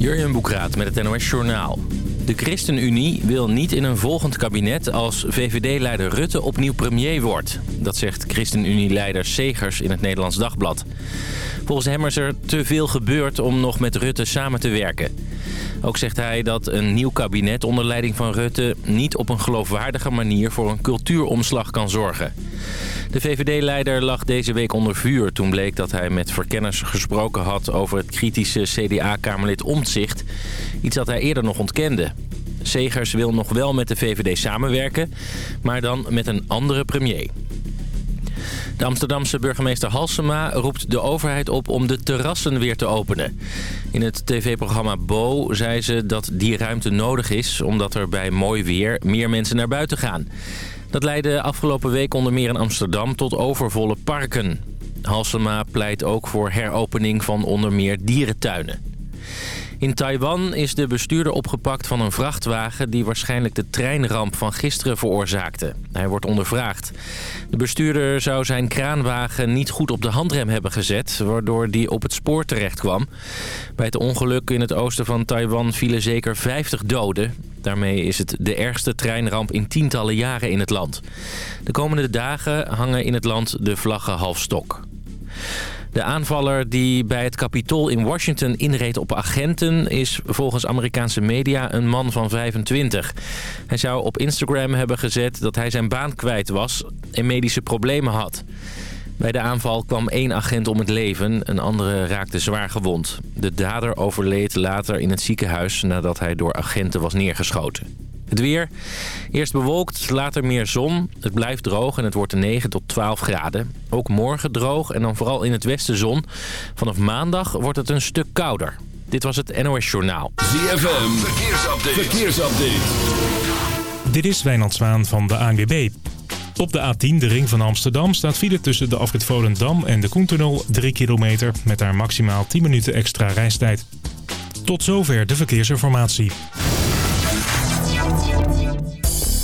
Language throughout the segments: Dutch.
Jurjen Boekraat met het NOS Journaal. De ChristenUnie wil niet in een volgend kabinet als VVD-leider Rutte opnieuw premier wordt. Dat zegt ChristenUnie-leider Segers in het Nederlands Dagblad. Volgens hem is er te veel gebeurd om nog met Rutte samen te werken. Ook zegt hij dat een nieuw kabinet onder leiding van Rutte... niet op een geloofwaardige manier voor een cultuuromslag kan zorgen. De VVD-leider lag deze week onder vuur toen bleek dat hij met verkenners gesproken had... over het kritische CDA-kamerlid Omtzigt. Iets dat hij eerder nog ontkende. Segers wil nog wel met de VVD samenwerken, maar dan met een andere premier. De Amsterdamse burgemeester Halsema roept de overheid op om de terrassen weer te openen. In het tv-programma Bo zei ze dat die ruimte nodig is... omdat er bij mooi weer meer mensen naar buiten gaan. Dat leidde afgelopen week onder meer in Amsterdam tot overvolle parken. Halsema pleit ook voor heropening van onder meer dierentuinen. In Taiwan is de bestuurder opgepakt van een vrachtwagen... die waarschijnlijk de treinramp van gisteren veroorzaakte. Hij wordt ondervraagd. De bestuurder zou zijn kraanwagen niet goed op de handrem hebben gezet... waardoor die op het spoor terecht kwam. Bij het ongeluk in het oosten van Taiwan vielen zeker 50 doden. Daarmee is het de ergste treinramp in tientallen jaren in het land. De komende dagen hangen in het land de vlaggen half stok. De aanvaller die bij het Capitool in Washington inreed op agenten... is volgens Amerikaanse media een man van 25. Hij zou op Instagram hebben gezet dat hij zijn baan kwijt was... en medische problemen had. Bij de aanval kwam één agent om het leven, een andere raakte zwaar gewond. De dader overleed later in het ziekenhuis nadat hij door agenten was neergeschoten. Het weer. Eerst bewolkt, later meer zon. Het blijft droog en het wordt 9 tot 12 graden. Ook morgen droog en dan vooral in het westen zon. Vanaf maandag wordt het een stuk kouder. Dit was het NOS Journaal. ZFM, verkeersupdate. verkeersupdate. Dit is Wijnand Zwaan van de ANWB. Op de A10, de ring van Amsterdam, staat file tussen de afrit Volendam en de Koentunnel 3 kilometer... met daar maximaal 10 minuten extra reistijd. Tot zover de verkeersinformatie.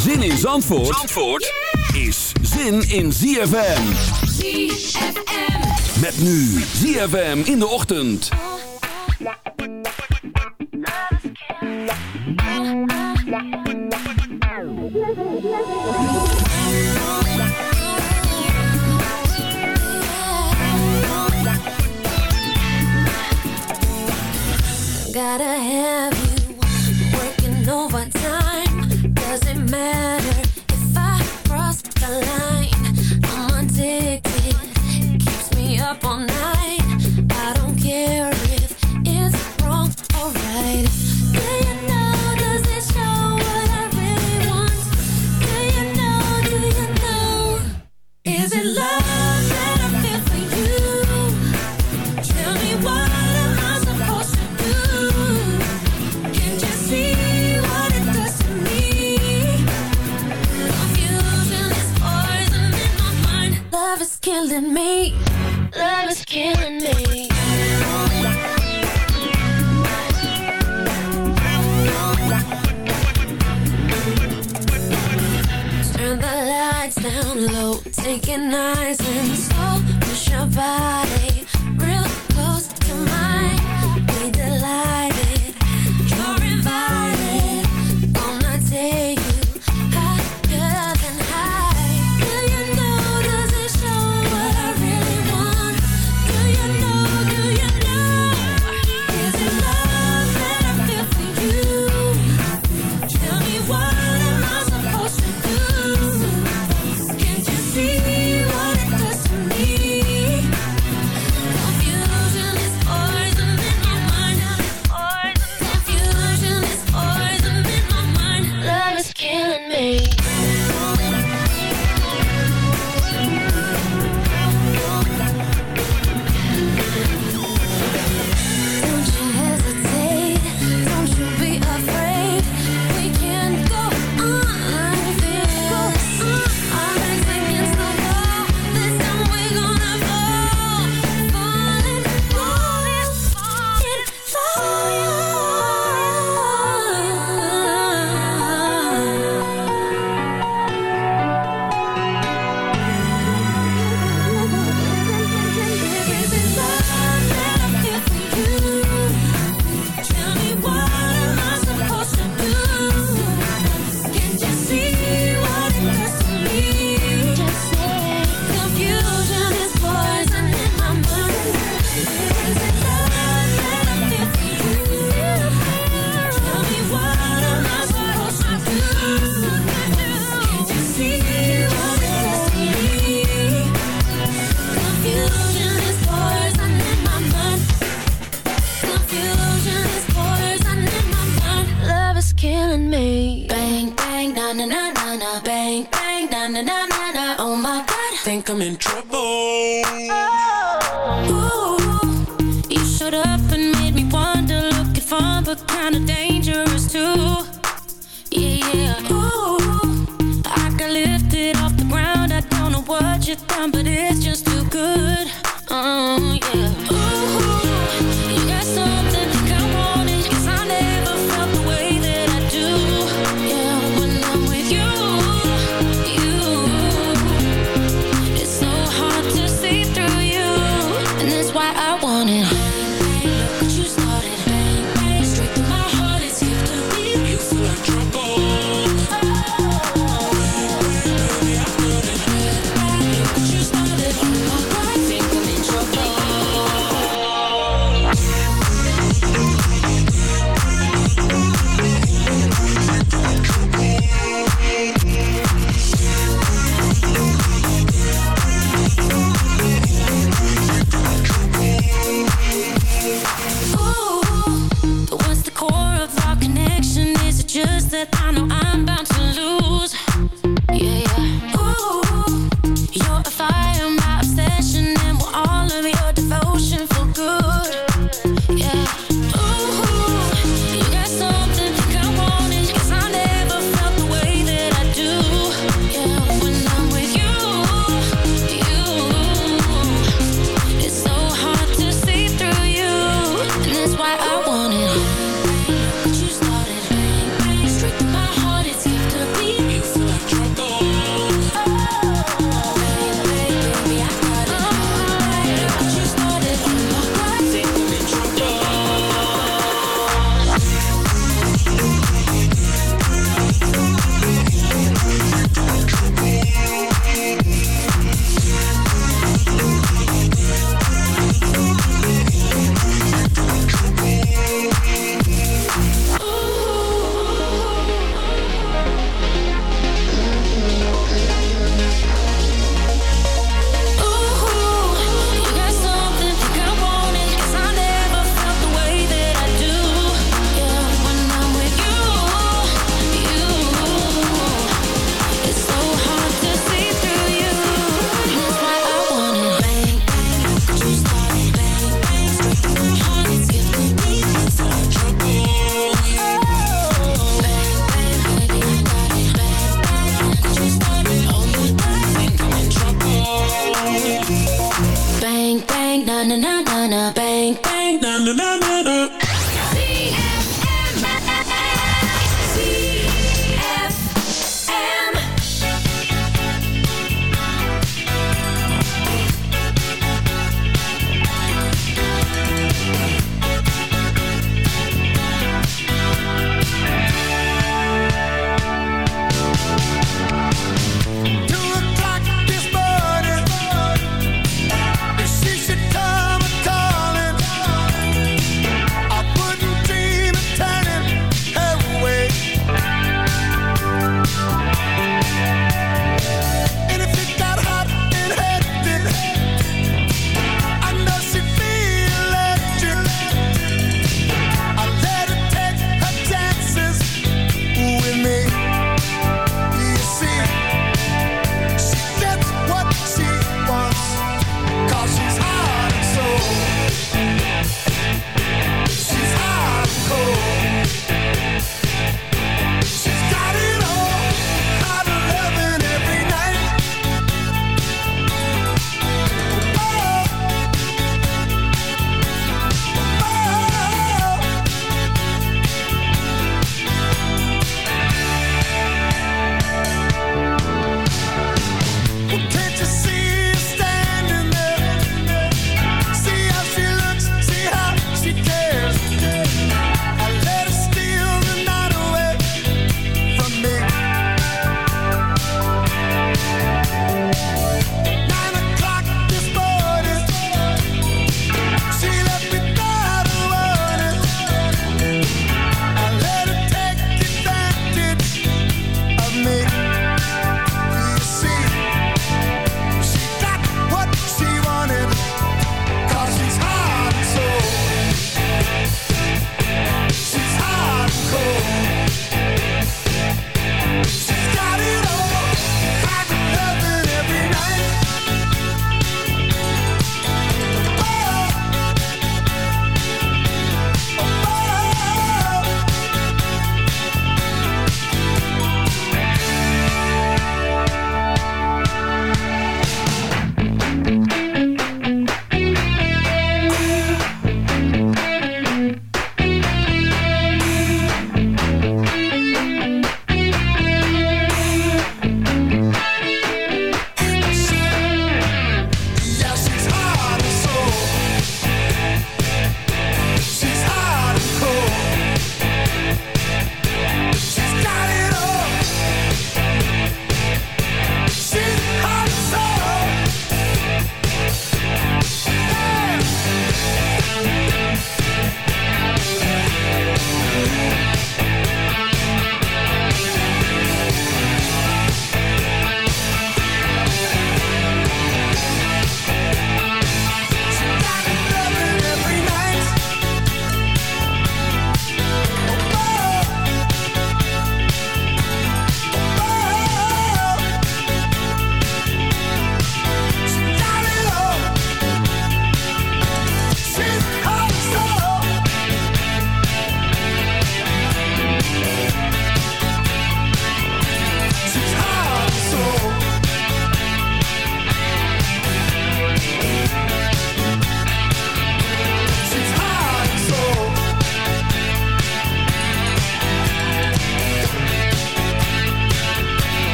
Zin in Zandvoort, Zandvoort is zin in ZFM. ZFM. Met nu ZFM in de ochtend. Gotta have you working overtime. killing me. Love is killing me. Turn the lights down low, take it nice and slow. Push your body.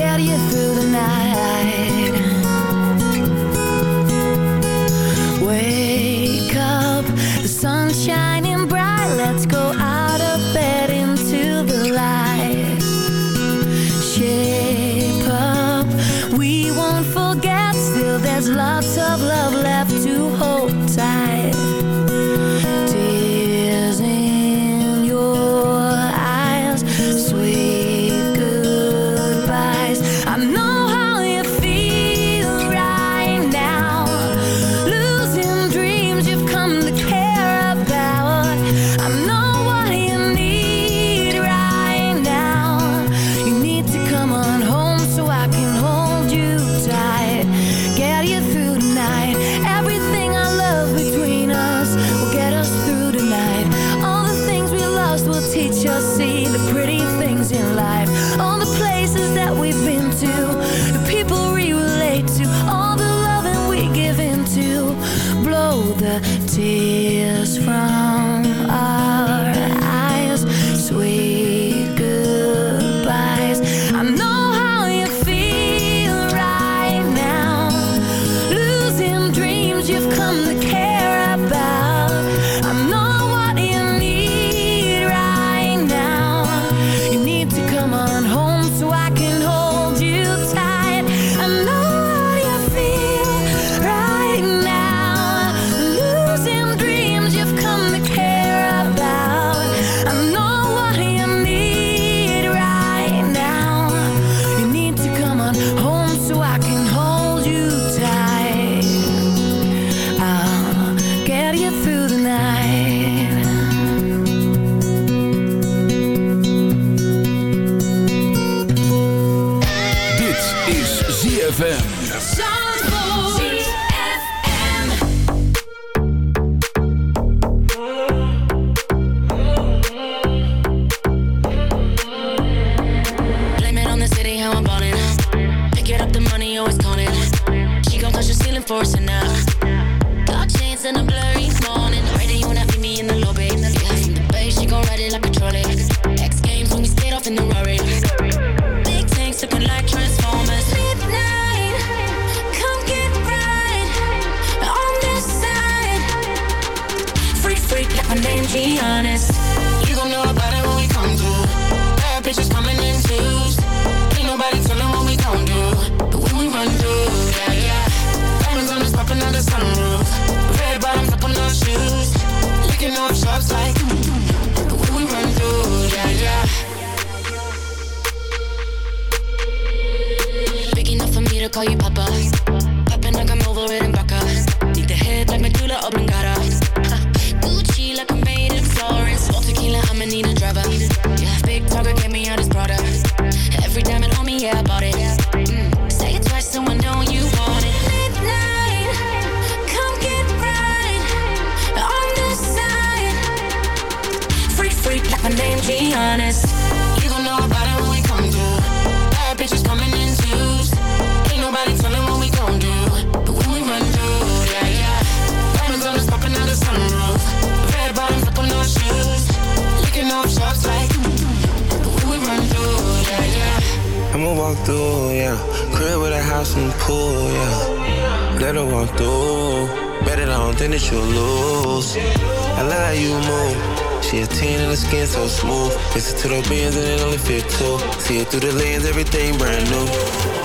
get you through the night. Wake up, the sunshine I'ma walk through, yeah. Crib with a house and a pool, yeah. Let her walk through. Better don't think that you lose. I love how you move. She a teen and her skin so smooth. Listen to the bands and it only fit two. See it through the lens, everything brand new.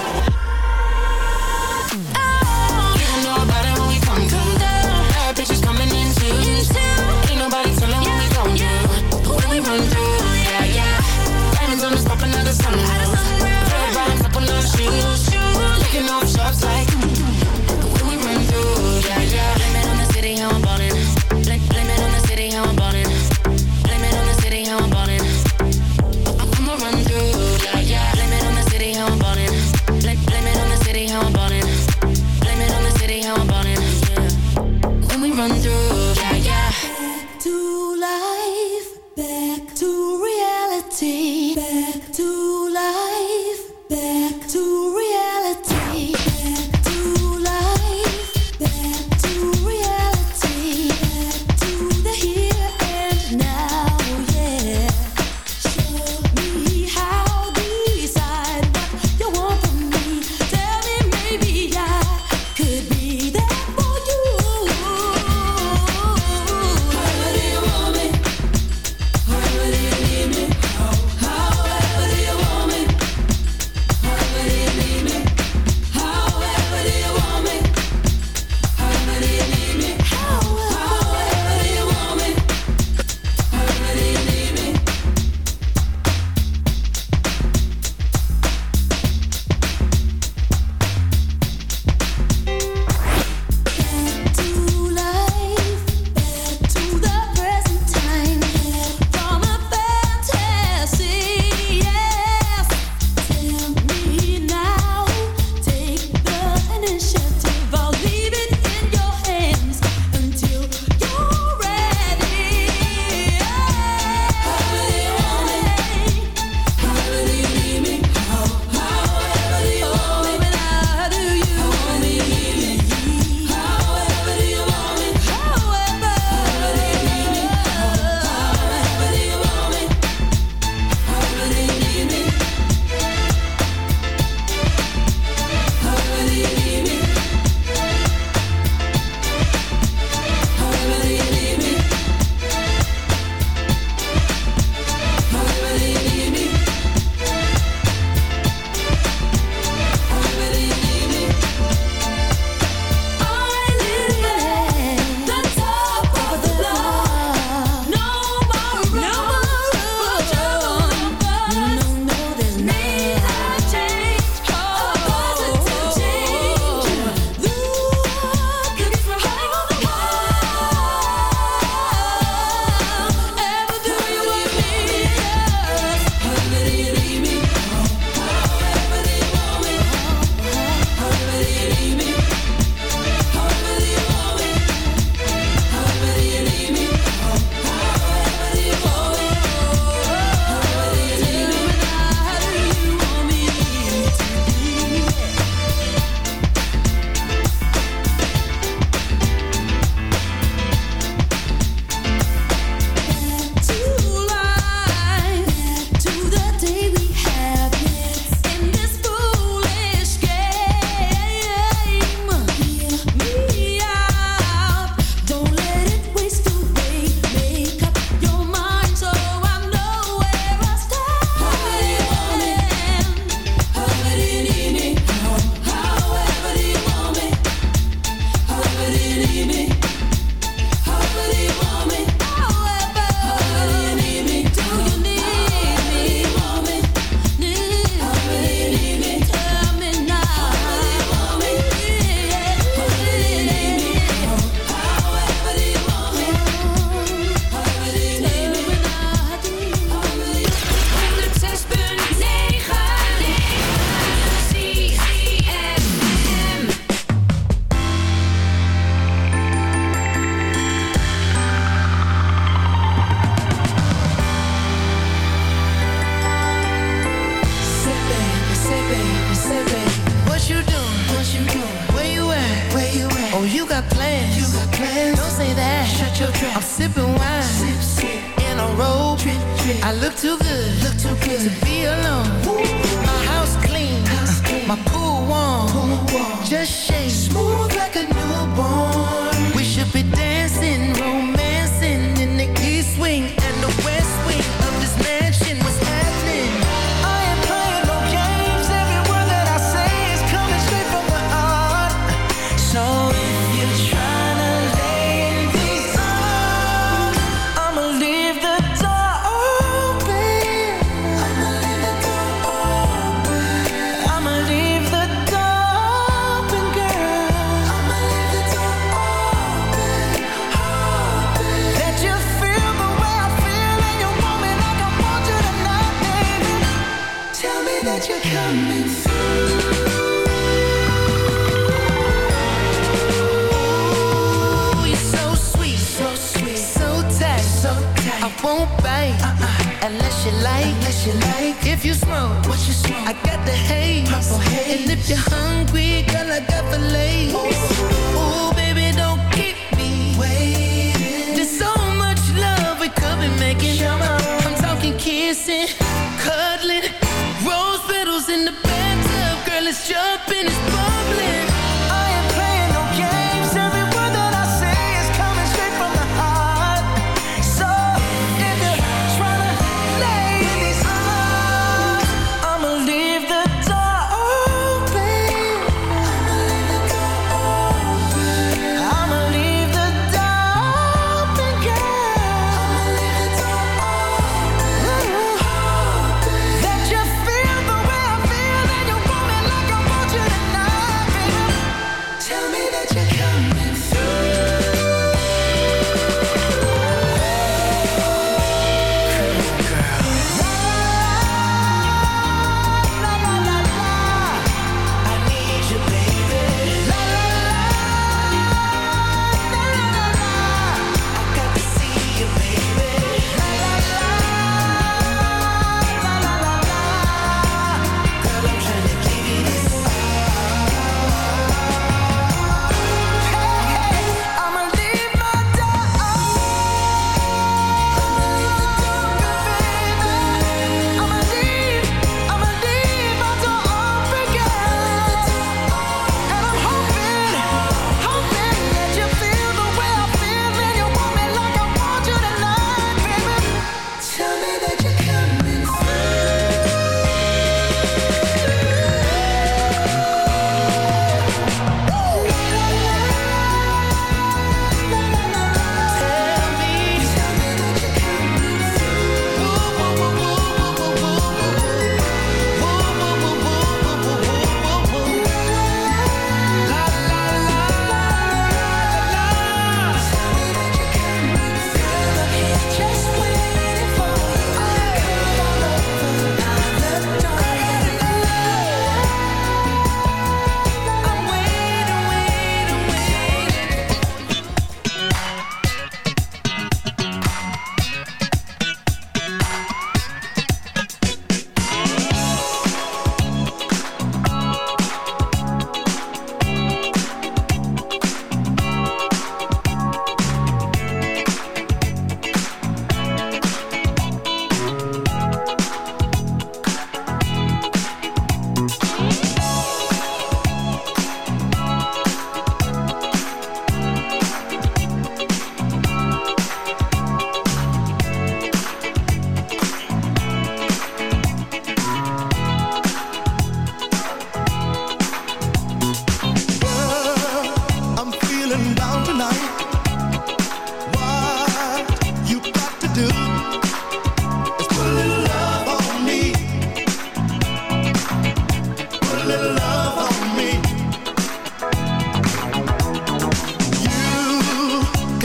the let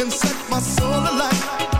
can set my soul alight.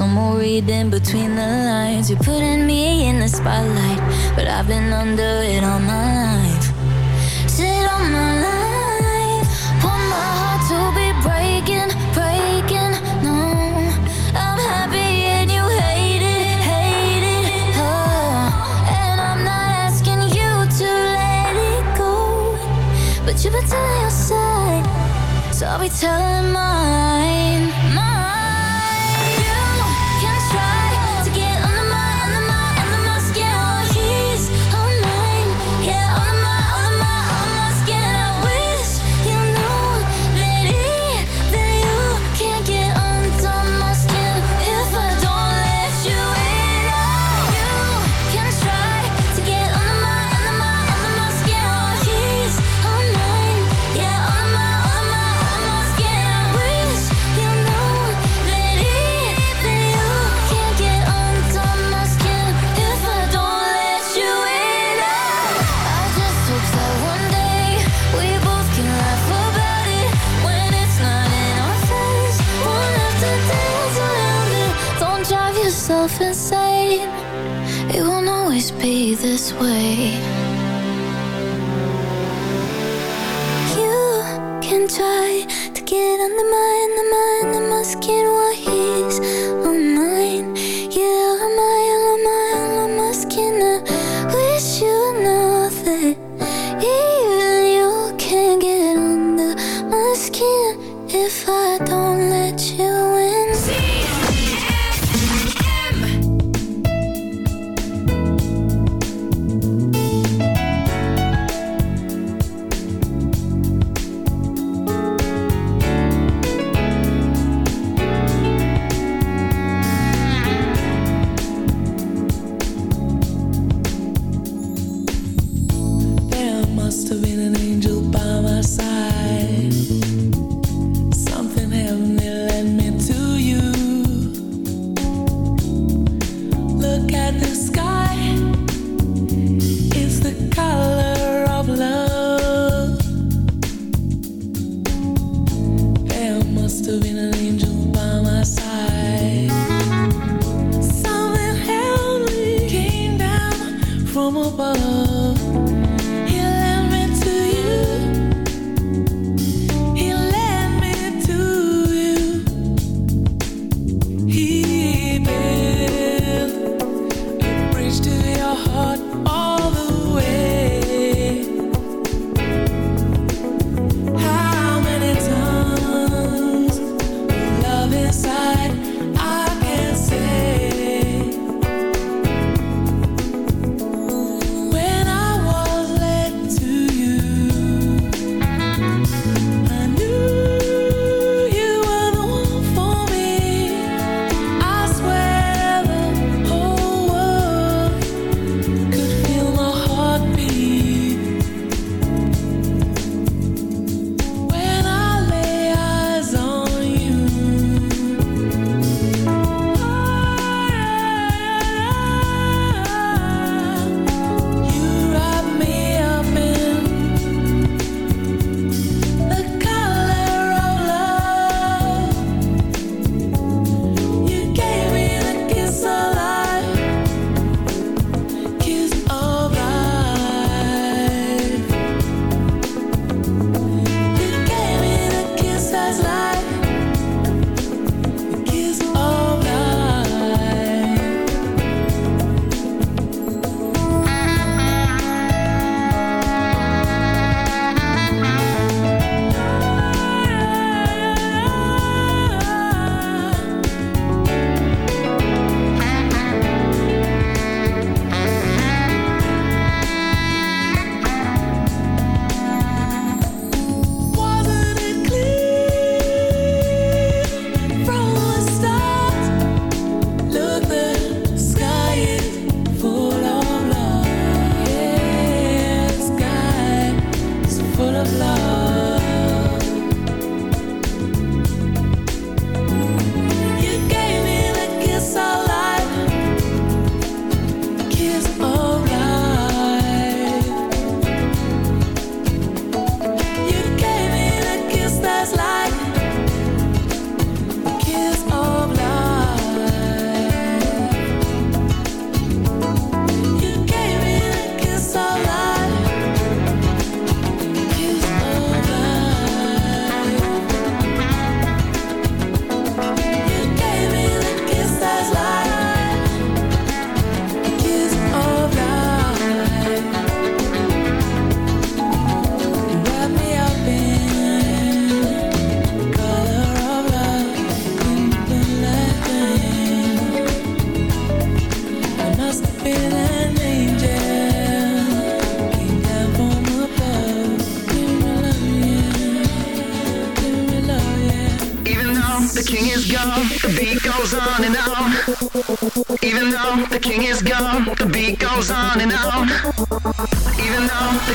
So more reading between the lines. You're putting me in the spotlight, but I've been under it all my life. Sit on my life, want my heart to be breaking, breaking. No, I'm happy and you hate it, hate it. Oh, and I'm not asking you to let it go, but you've been telling your side, so I'll be telling mine. It won't always be this way You can try to get on the mind, the mind, the skin, what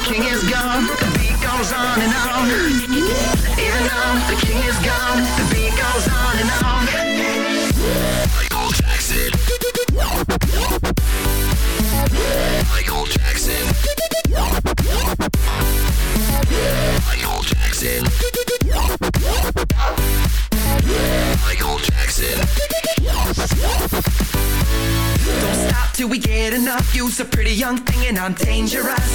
king is gone, the beat goes on and on. Even though the king is gone, the beat goes on and on. Michael Jackson. Michael Jackson. Michael Jackson. Michael Jackson. Don't stop till we get enough. You're a pretty young thing and I'm dangerous.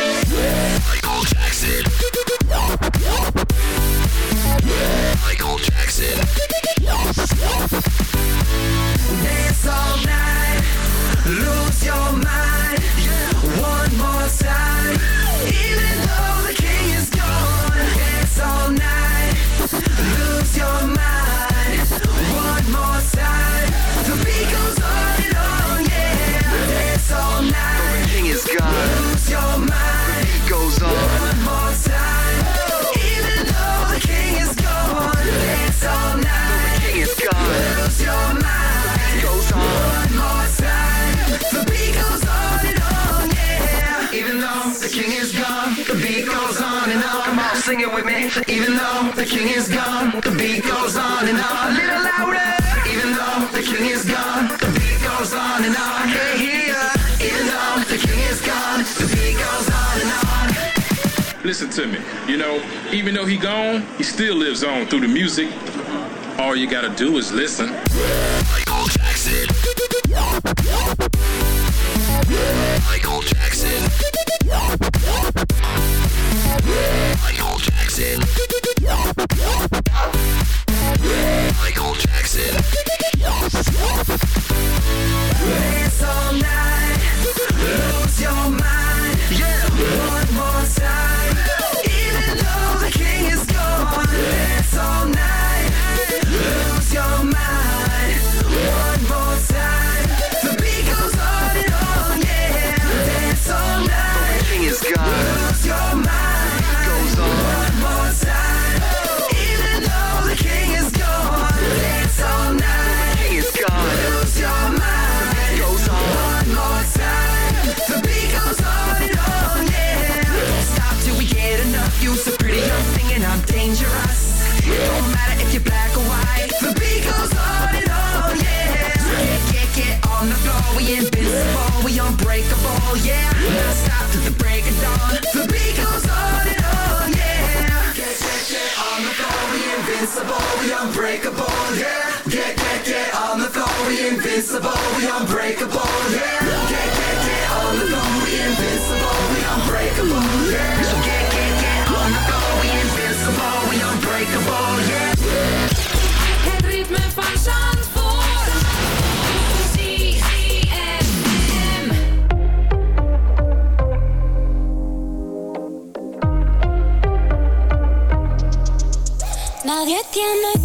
zone through the music. All you gotta do is listen. can I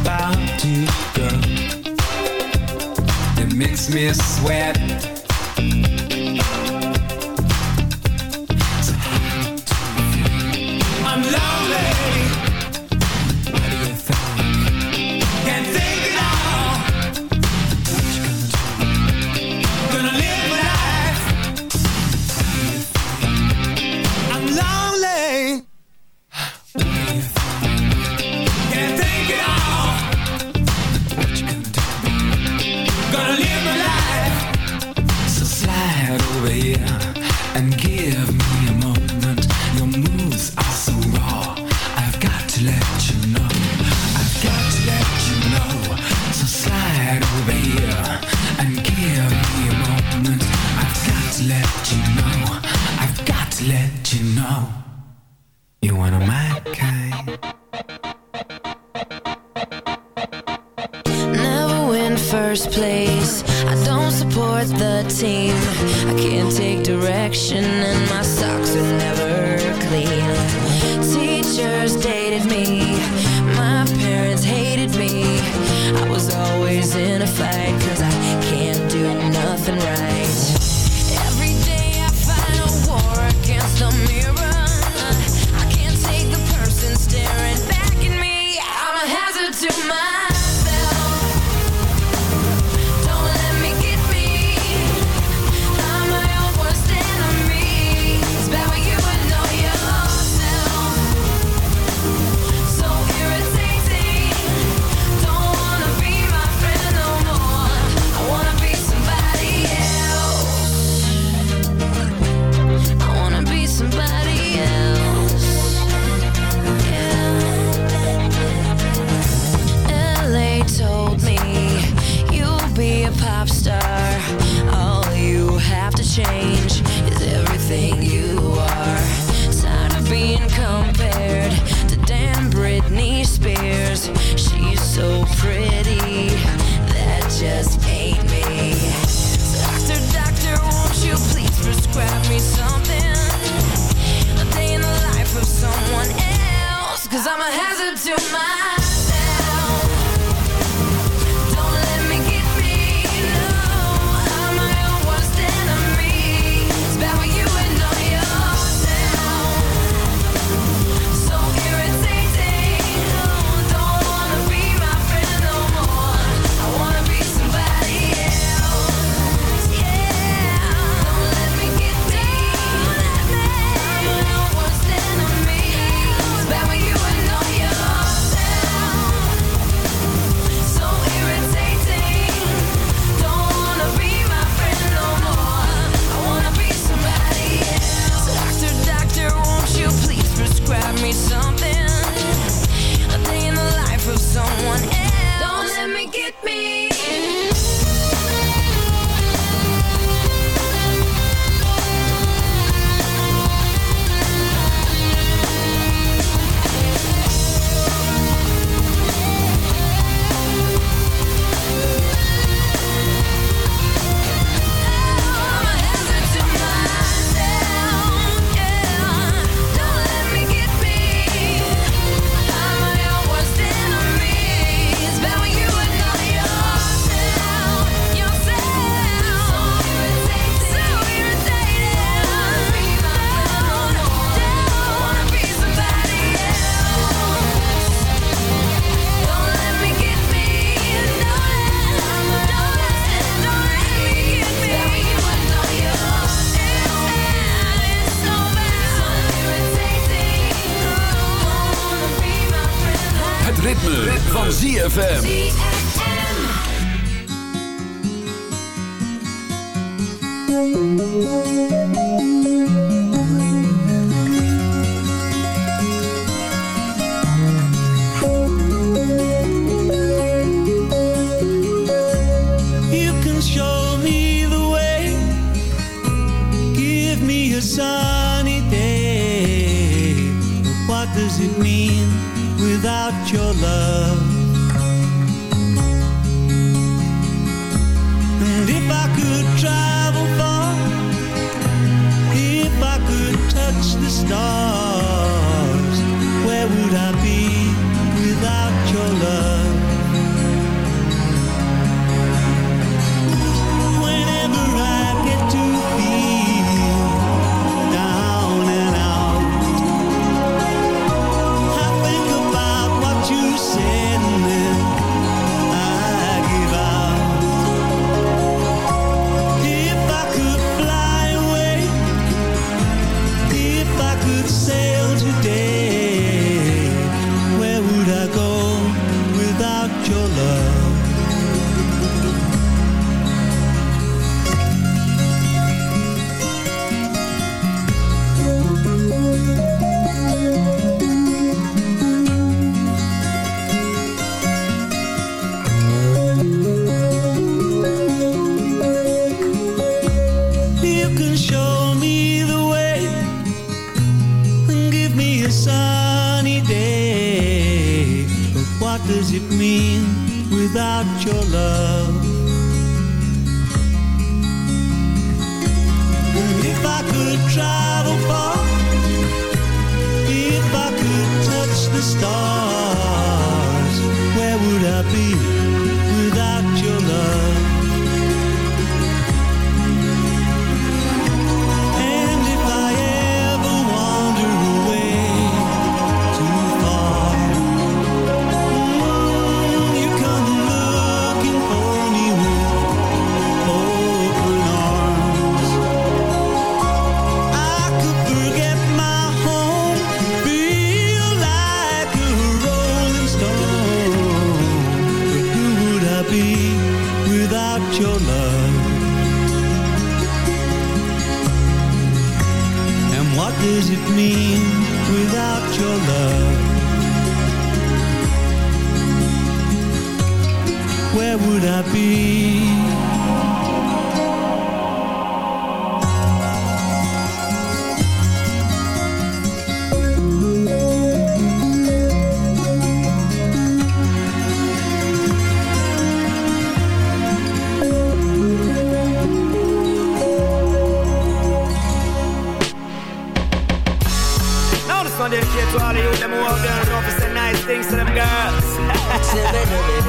about you, girl, that makes me sweat.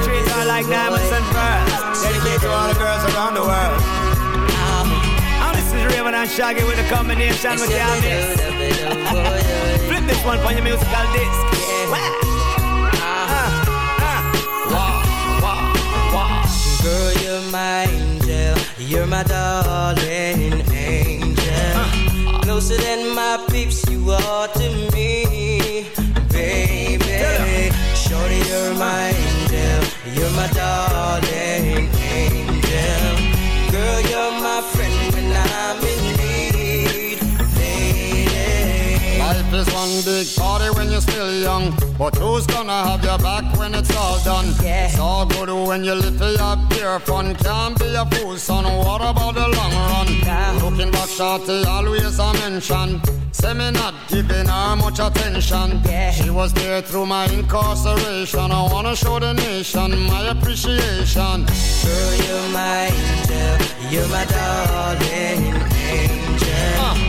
Treat her like diamonds and pearls. Dedicated to all the girls around the world. Ah. And this is Raven and Shaggy with a combination with mix. Flip this one for your musical disc. Ah. Ah. Girl, you're my angel. You're my darling angel. Closer than my peeps, you are to me, baby. Shorty, you're my angel. You're my darling lady. Life is one big party when you're still young. But who's gonna have your back when it's all done? Yeah. It's all good when you live for your pure fun. Can't be a fool, son. What about the long run? Looking back, shorty, always a mention. Say me not giving her much attention. Yeah. She was there through my incarceration. I wanna show the nation my appreciation. Girl, you're my angel. You're my darling angel.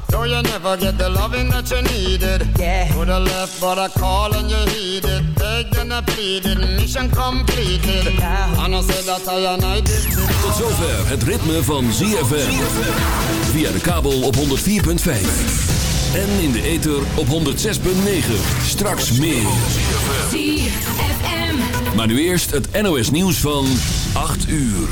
Though you never get the loving that you needed. Yeah. Could have left, but I called and you heeded. Begged and I pleaded, mission completed. And I said that I and I did. Tot zover het ritme van ZFM. Via de kabel op 104.5. En in de ether op 106.9. Straks meer. ZFM. Maar nu eerst het NOS nieuws van 8 uur.